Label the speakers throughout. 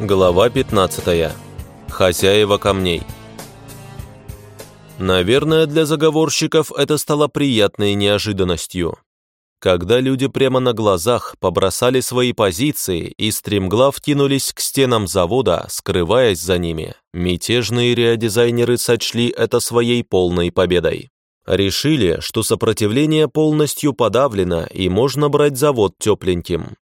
Speaker 1: Глава 15. Хозяева камней. Наверное, для заговорщиков это стало приятной неожиданностью. Когда люди прямо на глазах побросали свои позиции и стремглав кинулись к стенам завода, скрываясь за ними, мятежные реодизайнеры сочли это своей полной победой. Решили, что сопротивление полностью подавлено и можно брать завод тепленьким.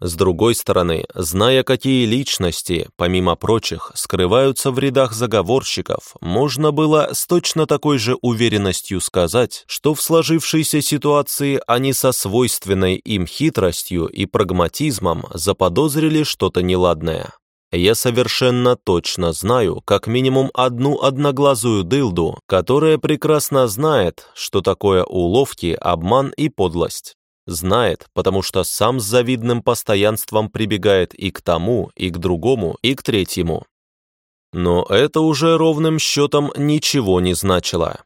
Speaker 1: С другой стороны, зная, какие личности, помимо прочих, скрываются в рядах заговорщиков, можно было с точно такой же уверенностью сказать, что в сложившейся ситуации они со свойственной им хитростью и прагматизмом заподозрили что-то неладное. Я совершенно точно знаю как минимум одну одноглазую дылду, которая прекрасно знает, что такое уловки, обман и подлость. Знает, потому что сам с завидным постоянством прибегает и к тому, и к другому, и к третьему. Но это уже ровным счетом ничего не значило.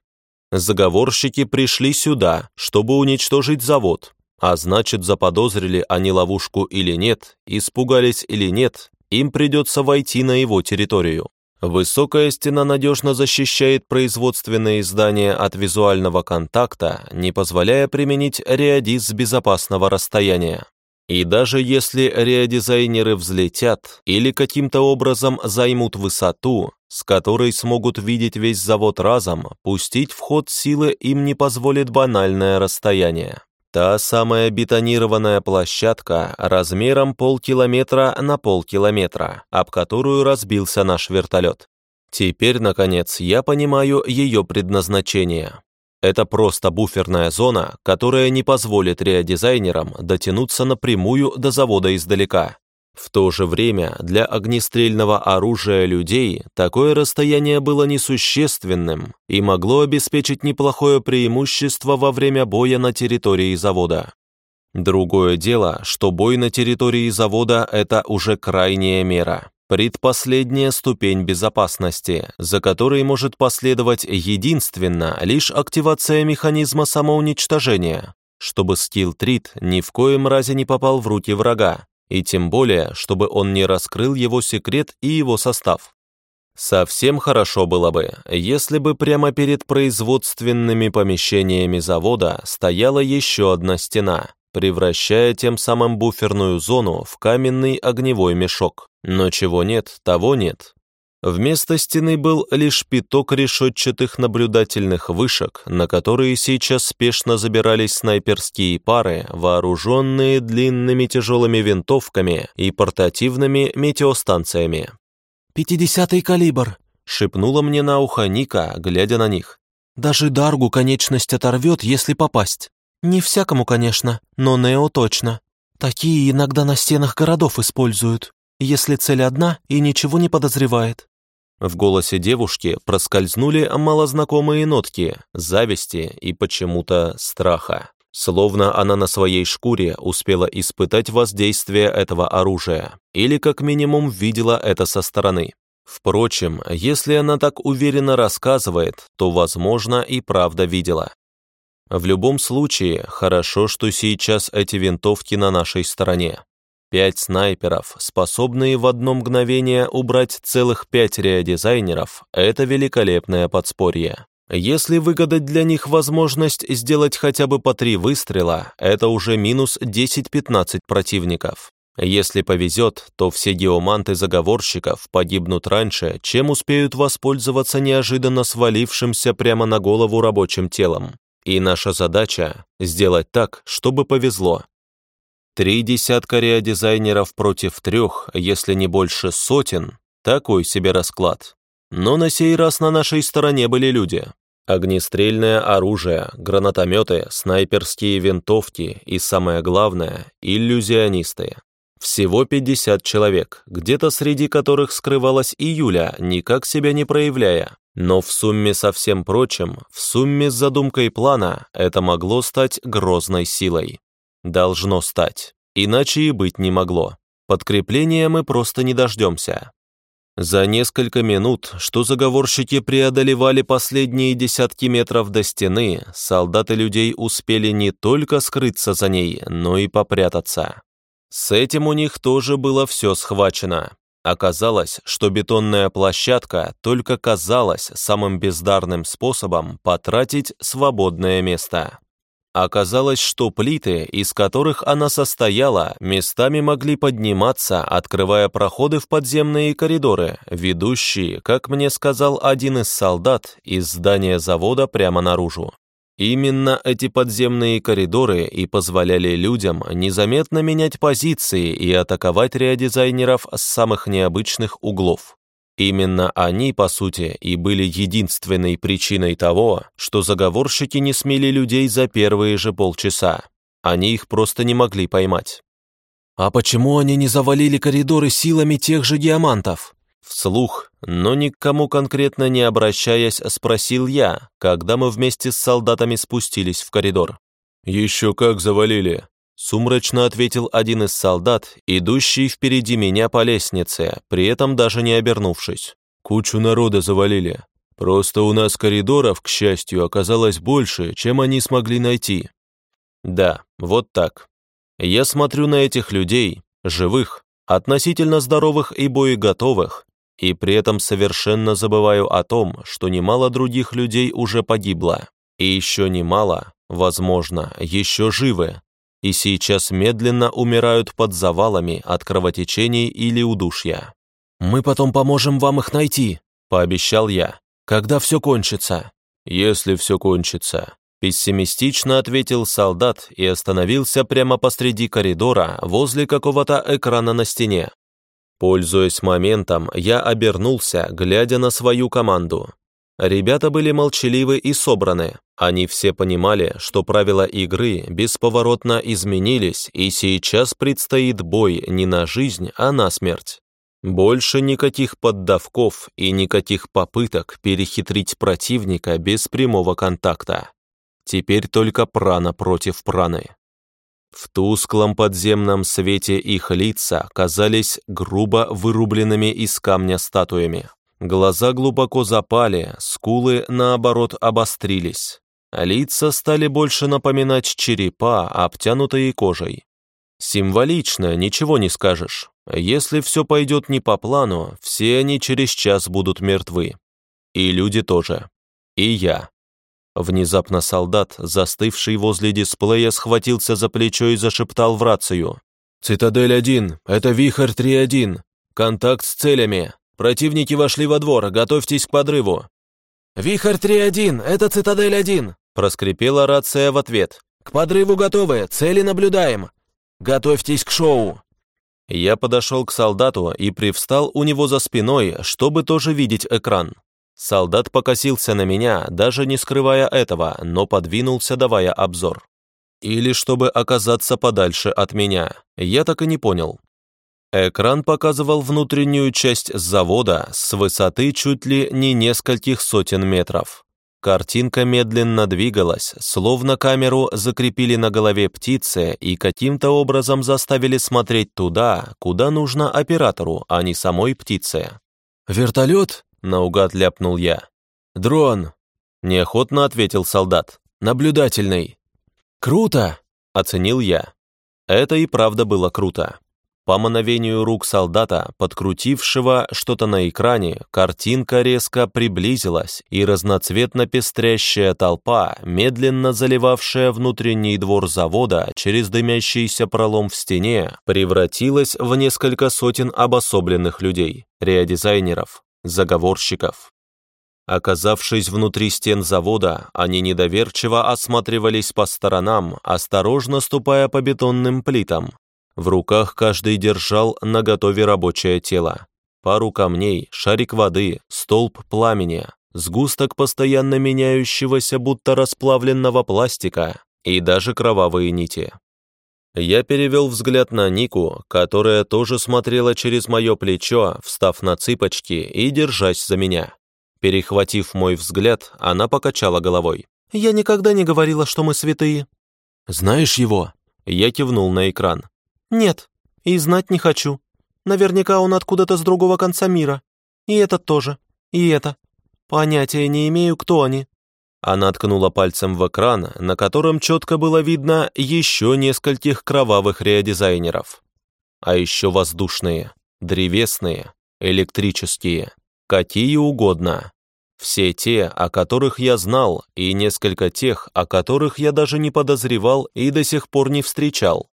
Speaker 1: Заговорщики пришли сюда, чтобы уничтожить завод, а значит, заподозрили они ловушку или нет, испугались или нет, им придется войти на его территорию. Высокая стена надежно защищает производственные здания от визуального контакта, не позволяя применить реодиз с безопасного расстояния. И даже если реодизайнеры взлетят или каким-то образом займут высоту, с которой смогут видеть весь завод разом, пустить в ход силы им не позволит банальное расстояние. Та самая бетонированная площадка размером полкилометра на полкилометра, об которую разбился наш вертолет. Теперь, наконец, я понимаю ее предназначение. Это просто буферная зона, которая не позволит реодизайнерам дотянуться напрямую до завода издалека. В то же время для огнестрельного оружия людей такое расстояние было несущественным и могло обеспечить неплохое преимущество во время боя на территории завода. Другое дело, что бой на территории завода – это уже крайняя мера, предпоследняя ступень безопасности, за которой может последовать единственно лишь активация механизма самоуничтожения, чтобы скилл-трит ни в коем разе не попал в руки врага, и тем более, чтобы он не раскрыл его секрет и его состав. Совсем хорошо было бы, если бы прямо перед производственными помещениями завода стояла еще одна стена, превращая тем самым буферную зону в каменный огневой мешок. Но чего нет, того нет. Вместо стены был лишь пяток решетчатых наблюдательных вышек, на которые сейчас спешно забирались снайперские пары, вооруженные длинными тяжелыми винтовками и портативными метеостанциями.
Speaker 2: «Пятидесятый калибр», —
Speaker 1: шепнула мне на ухо Ника, глядя на них.
Speaker 2: «Даже Даргу конечность оторвет, если попасть. Не всякому, конечно, но Нео точно. Такие иногда на стенах городов используют, если цель одна и ничего не подозревает.
Speaker 1: В голосе девушки проскользнули малознакомые нотки зависти и почему-то страха. Словно она на своей шкуре успела испытать воздействие этого оружия, или как минимум видела это со стороны. Впрочем, если она так уверенно рассказывает, то, возможно, и правда видела. В любом случае, хорошо, что сейчас эти винтовки на нашей стороне. Пять снайперов, способные в одно мгновение убрать целых пять реодизайнеров, это великолепное подспорье. Если выгадать для них возможность сделать хотя бы по три выстрела, это уже минус 10-15 противников. Если повезет, то все геоманты заговорщиков погибнут раньше, чем успеют воспользоваться неожиданно свалившимся прямо на голову рабочим телом. И наша задача – сделать так, чтобы повезло, Три десятка реодизайнеров против трех, если не больше сотен, такой себе расклад. Но на сей раз на нашей стороне были люди. Огнестрельное оружие, гранатометы, снайперские винтовки и, самое главное, иллюзионисты. Всего 50 человек, где-то среди которых скрывалась и Юля, никак себя не проявляя. Но в сумме со всем прочим, в сумме с задумкой плана, это могло стать грозной силой. Должно стать. Иначе и быть не могло. Подкрепления мы просто не дождемся. За несколько минут, что заговорщики преодолевали последние десятки метров до стены, солдаты людей успели не только скрыться за ней, но и попрятаться. С этим у них тоже было все схвачено. Оказалось, что бетонная площадка только казалась самым бездарным способом потратить свободное место. Оказалось, что плиты, из которых она состояла, местами могли подниматься, открывая проходы в подземные коридоры, ведущие, как мне сказал один из солдат, из здания завода прямо наружу. Именно эти подземные коридоры и позволяли людям незаметно менять позиции и атаковать реодизайнеров с самых необычных углов. Именно они, по сути, и были единственной причиной того, что заговорщики не смели людей за первые же полчаса. Они их просто не могли поймать.
Speaker 2: «А почему они не завалили коридоры силами тех же диамантов?»
Speaker 1: Вслух, но ни к кому конкретно не обращаясь, спросил я, когда мы вместе с солдатами спустились в коридор. «Еще как завалили», — сумрачно ответил один из солдат, идущий впереди меня по лестнице, при этом даже не обернувшись. «Кучу народа завалили. Просто у нас коридоров, к счастью, оказалось больше, чем они смогли найти». Да, вот так. Я смотрю на этих людей, живых, относительно здоровых и боеготовых, и при этом совершенно забываю о том, что немало других людей уже погибло, и еще немало, возможно, еще живы, и сейчас медленно умирают под завалами от кровотечений или удушья.
Speaker 2: «Мы потом поможем вам их найти», — пообещал я, «когда все кончится».
Speaker 1: «Если все кончится», — пессимистично ответил солдат и остановился прямо посреди коридора возле какого-то экрана на стене. Пользуясь моментом, я обернулся, глядя на свою команду. Ребята были молчаливы и собраны. Они все понимали, что правила игры бесповоротно изменились, и сейчас предстоит бой не на жизнь, а на смерть. Больше никаких поддавков и никаких попыток перехитрить противника без прямого контакта. Теперь только прана против праны. В тусклом подземном свете их лица казались грубо вырубленными из камня статуями. Глаза глубоко запали, скулы, наоборот, обострились. Лица стали больше напоминать черепа, обтянутые кожей. Символично, ничего не скажешь. Если все пойдет не по плану, все они через час будут мертвы. И люди тоже. И я. Внезапно солдат, застывший возле дисплея, схватился за плечо и зашептал в рацию. «Цитадель-1, это Вихрь-3-1. Контакт с целями. Противники вошли во двор, готовьтесь к подрыву».
Speaker 2: «Вихрь-3-1, это Цитадель-1», проскрипела рация в ответ. «К подрыву готовы, цели наблюдаем. Готовьтесь к шоу».
Speaker 1: Я подошел к солдату и привстал у него за спиной, чтобы тоже видеть экран. Солдат покосился на меня, даже не скрывая этого, но подвинулся, давая обзор. Или чтобы оказаться подальше от меня, я так и не понял. Экран показывал внутреннюю часть завода с высоты чуть ли не нескольких сотен метров. Картинка медленно двигалась, словно камеру закрепили на голове птицы и каким-то образом заставили смотреть туда, куда нужно оператору, а не самой птице.
Speaker 2: «Вертолет?»
Speaker 1: Наугад ляпнул я.
Speaker 2: «Дрон!»
Speaker 1: — неохотно ответил солдат.
Speaker 2: «Наблюдательный!» «Круто!» — оценил я. Это и правда было круто. По мановению рук солдата, подкрутившего что-то на экране, картинка резко приблизилась, и разноцветно пестрящая толпа, медленно заливавшая внутренний двор завода через дымящийся пролом в стене, превратилась в несколько сотен обособленных людей, реодизайнеров, заговорщиков. Оказавшись внутри стен завода, они недоверчиво осматривались по сторонам, осторожно ступая по бетонным плитам. В руках каждый держал наготове рабочее тело. Пару камней, шарик воды, столб пламени, сгусток постоянно меняющегося будто расплавленного пластика и даже кровавые нити. Я перевел взгляд на Нику, которая тоже смотрела через мое плечо, встав на цыпочки и держась за меня. Перехватив мой взгляд, она покачала головой. «Я никогда не говорила, что мы святые».
Speaker 1: «Знаешь его?» Я кивнул на экран.
Speaker 2: «Нет, и знать не хочу. Наверняка он откуда-то с другого конца мира. И этот тоже. И это. Понятия не имею, кто они.
Speaker 1: Она ткнула пальцем в экран, на котором четко было видно еще нескольких кровавых реодизайнеров. А еще воздушные, древесные, электрические, какие угодно. Все те, о которых я знал, и несколько тех, о которых я даже не подозревал и до сих пор не встречал.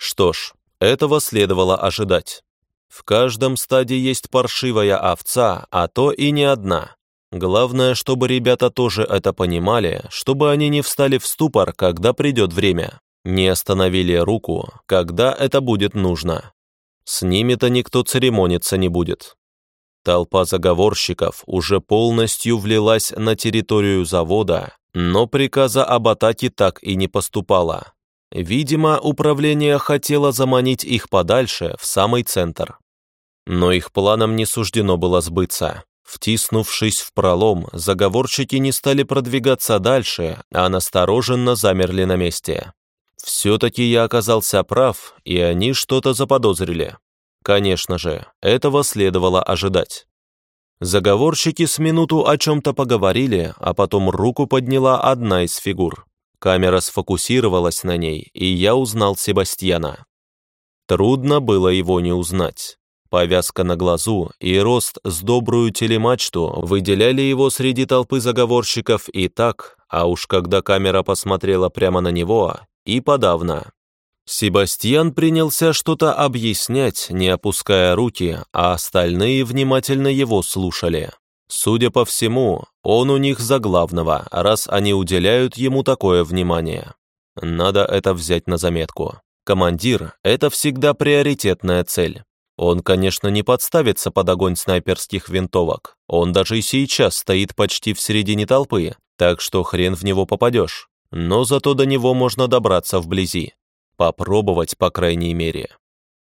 Speaker 1: Что ж, этого следовало ожидать. В каждом стаде есть паршивая овца, а то и не одна. Главное, чтобы ребята тоже это понимали, чтобы они не встали в ступор, когда придет время, не остановили руку, когда это будет нужно. С ними-то никто церемониться не будет. Толпа заговорщиков уже полностью влилась на территорию завода, но приказа об атаке так и не поступало. Видимо, управление хотело заманить их подальше, в самый центр. Но их планам не суждено было сбыться. Втиснувшись в пролом, заговорщики не стали продвигаться дальше, а настороженно замерли на месте. Все-таки я оказался прав, и они что-то заподозрили. Конечно же, этого следовало ожидать. Заговорщики с минуту о чем-то поговорили, а потом руку подняла одна из фигур. Камера сфокусировалась на ней, и я узнал Себастьяна. Трудно было его не узнать. Повязка на глазу и рост с добрую телемачту выделяли его среди толпы заговорщиков и так, а уж когда камера посмотрела прямо на него, и подавно. Себастьян принялся что-то объяснять, не опуская руки, а остальные внимательно его слушали. Судя по всему, он у них за главного, раз они уделяют ему такое внимание. Надо это взять на заметку. Командир — это всегда приоритетная цель. Он, конечно, не подставится под огонь снайперских винтовок. Он даже и сейчас стоит почти в середине толпы, так что хрен в него попадешь. Но зато до него можно добраться вблизи. Попробовать, по крайней мере.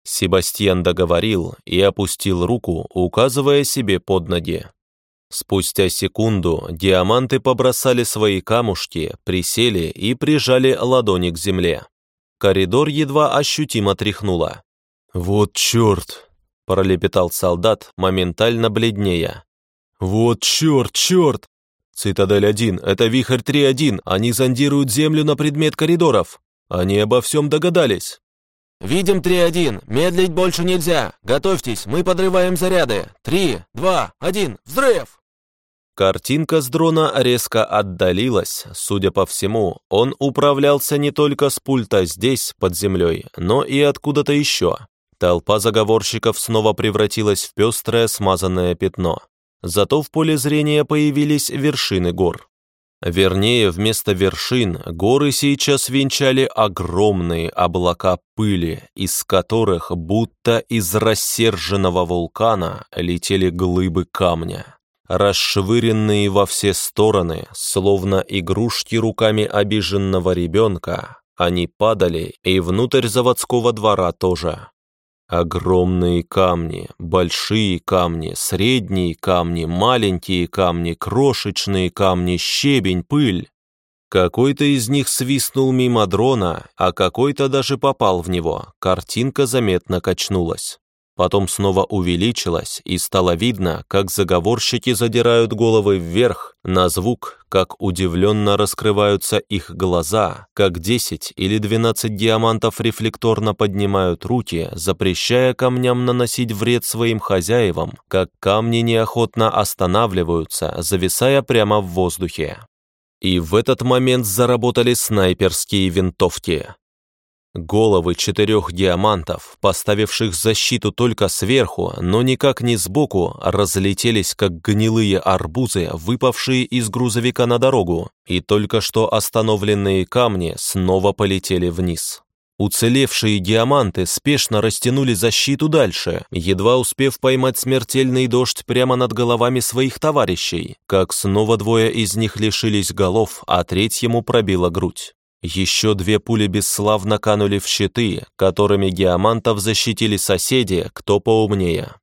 Speaker 1: Себастьян договорил и опустил руку, указывая себе под ноги. Спустя секунду диаманты побросали свои камушки, присели и прижали ладони к земле. Коридор едва ощутимо тряхнуло. «Вот черт!» – пролепетал солдат, моментально бледнее. «Вот черт, черт! Цитадель-1, это Вихрь-3-1, они зондируют землю на предмет коридоров!» Они обо всем догадались.
Speaker 3: «Видим 3-1. Медлить больше нельзя. Готовьтесь, мы подрываем заряды. 3, 2, 1, взрыв!»
Speaker 1: Картинка с дрона резко отдалилась. Судя по всему, он управлялся не только с пульта здесь, под землей, но и откуда-то еще. Толпа заговорщиков снова превратилась в пестрое смазанное пятно. Зато в поле зрения появились вершины гор. Вернее, вместо вершин горы сейчас венчали огромные облака пыли, из которых, будто из рассерженного вулкана, летели глыбы камня. Расшвыренные во все стороны, словно игрушки руками обиженного ребенка, они падали и внутрь заводского двора тоже. Огромные камни, большие камни, средние камни, маленькие камни, крошечные камни, щебень, пыль. Какой-то из них свистнул мимо дрона, а какой-то даже попал в него. Картинка заметно качнулась потом снова увеличилась, и стало видно, как заговорщики задирают головы вверх на звук, как удивленно раскрываются их глаза, как 10 или 12 диамантов рефлекторно поднимают руки, запрещая камням наносить вред своим хозяевам, как камни неохотно останавливаются, зависая прямо в воздухе. И в этот момент заработали снайперские винтовки. Головы четырех диамантов, поставивших защиту только сверху, но никак не сбоку, разлетелись, как гнилые арбузы, выпавшие из грузовика на дорогу, и только что остановленные камни снова полетели вниз. Уцелевшие диаманты спешно растянули защиту дальше, едва успев поймать смертельный дождь прямо над головами своих товарищей, как снова двое из них лишились голов, а третьему пробила грудь. Еще две пули бесславно канули в щиты, которыми геомантов защитили соседи, кто поумнее.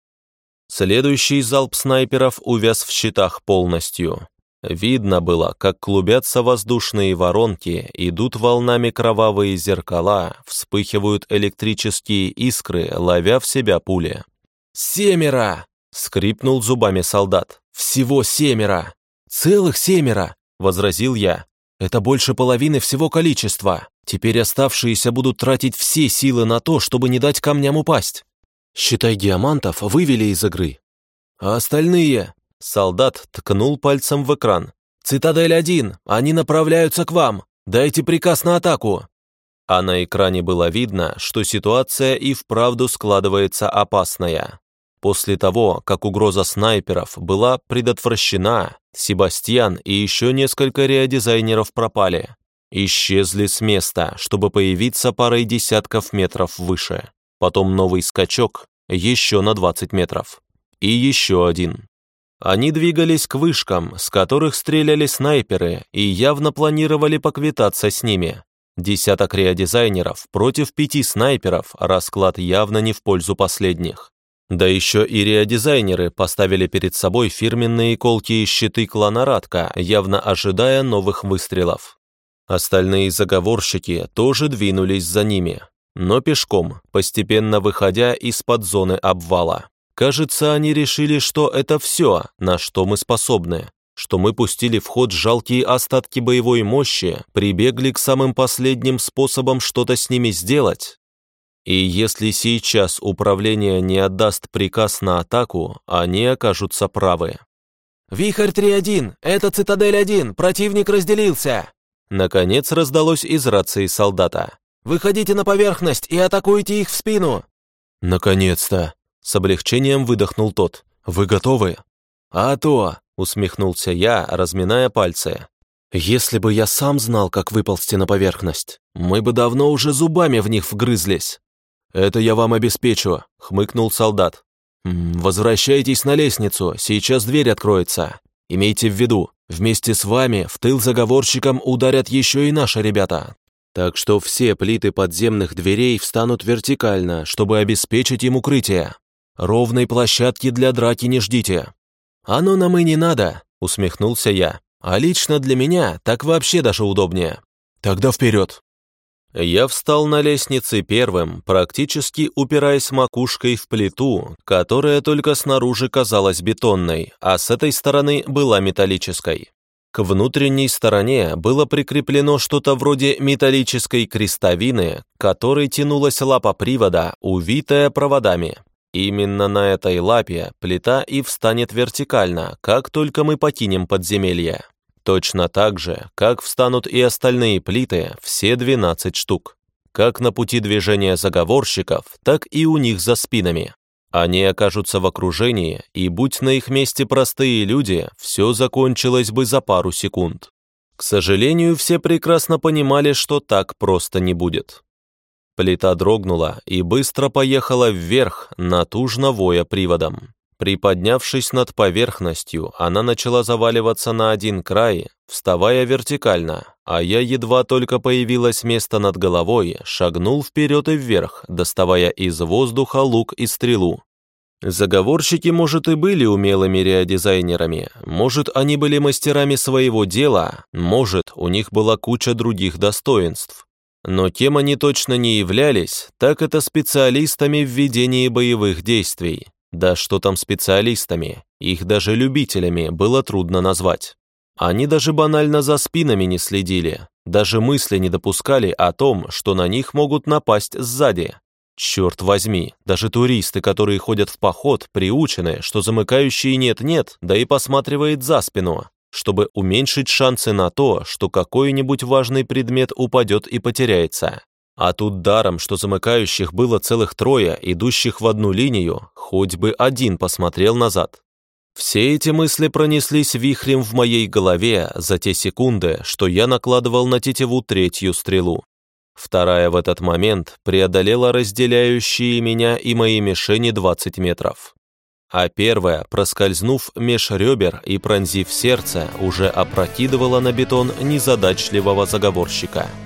Speaker 1: Следующий залп снайперов увяз в щитах полностью. Видно было, как клубятся воздушные воронки, идут волнами кровавые зеркала, вспыхивают электрические искры, ловя в себя пули.
Speaker 3: «Семеро!» — скрипнул зубами солдат. «Всего семеро!» «Целых семеро!» — возразил я. Это больше половины всего количества. Теперь оставшиеся будут тратить все силы на то, чтобы не дать камням упасть. Считай, диамантов вывели из игры. А остальные? Солдат ткнул пальцем в экран. «Цитадель-1, они направляются к вам! Дайте приказ на атаку!» А на экране было видно, что ситуация и вправду складывается опасная. После того, как угроза снайперов была предотвращена, Себастьян и еще несколько реодизайнеров пропали. Исчезли с места, чтобы появиться парой десятков метров выше. Потом новый скачок, еще на 20 метров. И еще один. Они двигались к вышкам, с которых стреляли снайперы, и явно планировали поквитаться с ними. Десяток реодизайнеров против пяти снайперов, расклад явно не в пользу последних. Да еще и реодизайнеры поставили перед собой фирменные колкие щиты клана Радка, явно ожидая новых выстрелов. Остальные заговорщики тоже двинулись за ними, но пешком, постепенно выходя из-под зоны обвала. Кажется, они решили, что это все, на что мы способны, что мы пустили в ход жалкие остатки боевой мощи, прибегли к самым последним способам что-то с ними сделать, и если сейчас управление не отдаст приказ на атаку, они окажутся правы.
Speaker 2: «Вихрь-3-1! Это Цитадель-1! Противник разделился!»
Speaker 3: Наконец раздалось из рации солдата.
Speaker 2: «Выходите на поверхность и атакуйте их в спину!»
Speaker 3: «Наконец-то!» С облегчением выдохнул тот. «Вы готовы?»
Speaker 2: «А то!»
Speaker 3: Усмехнулся я, разминая пальцы. «Если бы я сам знал, как выползти на поверхность, мы бы давно уже зубами в них вгрызлись. «Это я вам обеспечу», — хмыкнул солдат. «Возвращайтесь на лестницу, сейчас дверь откроется. Имейте в виду, вместе с вами в тыл заговорщикам ударят еще и наши ребята. Так что все плиты подземных дверей встанут вертикально, чтобы обеспечить им укрытие. Ровной площадки для драки не ждите». «Оно нам и не надо», — усмехнулся я. «А лично для меня так вообще даже удобнее». «Тогда вперед!» Я встал на лестнице первым, практически упираясь макушкой в плиту, которая только снаружи казалась бетонной, а с этой стороны была металлической. К внутренней стороне было прикреплено что-то вроде металлической крестовины, которой тянулась лапа привода, увитая проводами. Именно на этой лапе плита и встанет вертикально, как только мы покинем подземелье. Точно так же, как встанут и остальные плиты, все 12 штук. Как на пути движения заговорщиков, так и у них за спинами. Они окажутся в окружении, и будь на их месте простые люди, все закончилось бы за пару секунд. К сожалению, все прекрасно понимали, что так просто не будет. Плита дрогнула и быстро поехала вверх, натужно воя приводом. Приподнявшись над поверхностью, она начала заваливаться на один край, вставая вертикально, а я едва только появилось место над головой, шагнул вперед и вверх, доставая из воздуха лук и стрелу. Заговорщики, может, и были умелыми реодизайнерами, может, они были мастерами своего дела, может, у них была куча других достоинств. Но кем они точно не являлись, так это специалистами в ведении боевых действий. Да что там специалистами, их даже любителями было трудно назвать. Они даже банально за спинами не следили, даже мысли не допускали о том, что на них могут напасть сзади. Черт возьми, даже туристы, которые ходят в поход, приучены, что замыкающий нет-нет, да и посматривает за спину, чтобы уменьшить шансы на то, что какой-нибудь важный предмет упадет и потеряется. А тут даром, что замыкающих было целых трое, идущих в одну линию, хоть бы один посмотрел назад. Все эти мысли пронеслись вихрем в моей голове за те секунды, что я накладывал на тетиву третью стрелу. Вторая в этот момент преодолела разделяющие меня и мои мишени 20 метров. А первая, проскользнув меж ребер и пронзив сердце, уже опрокидывала на бетон незадачливого заговорщика –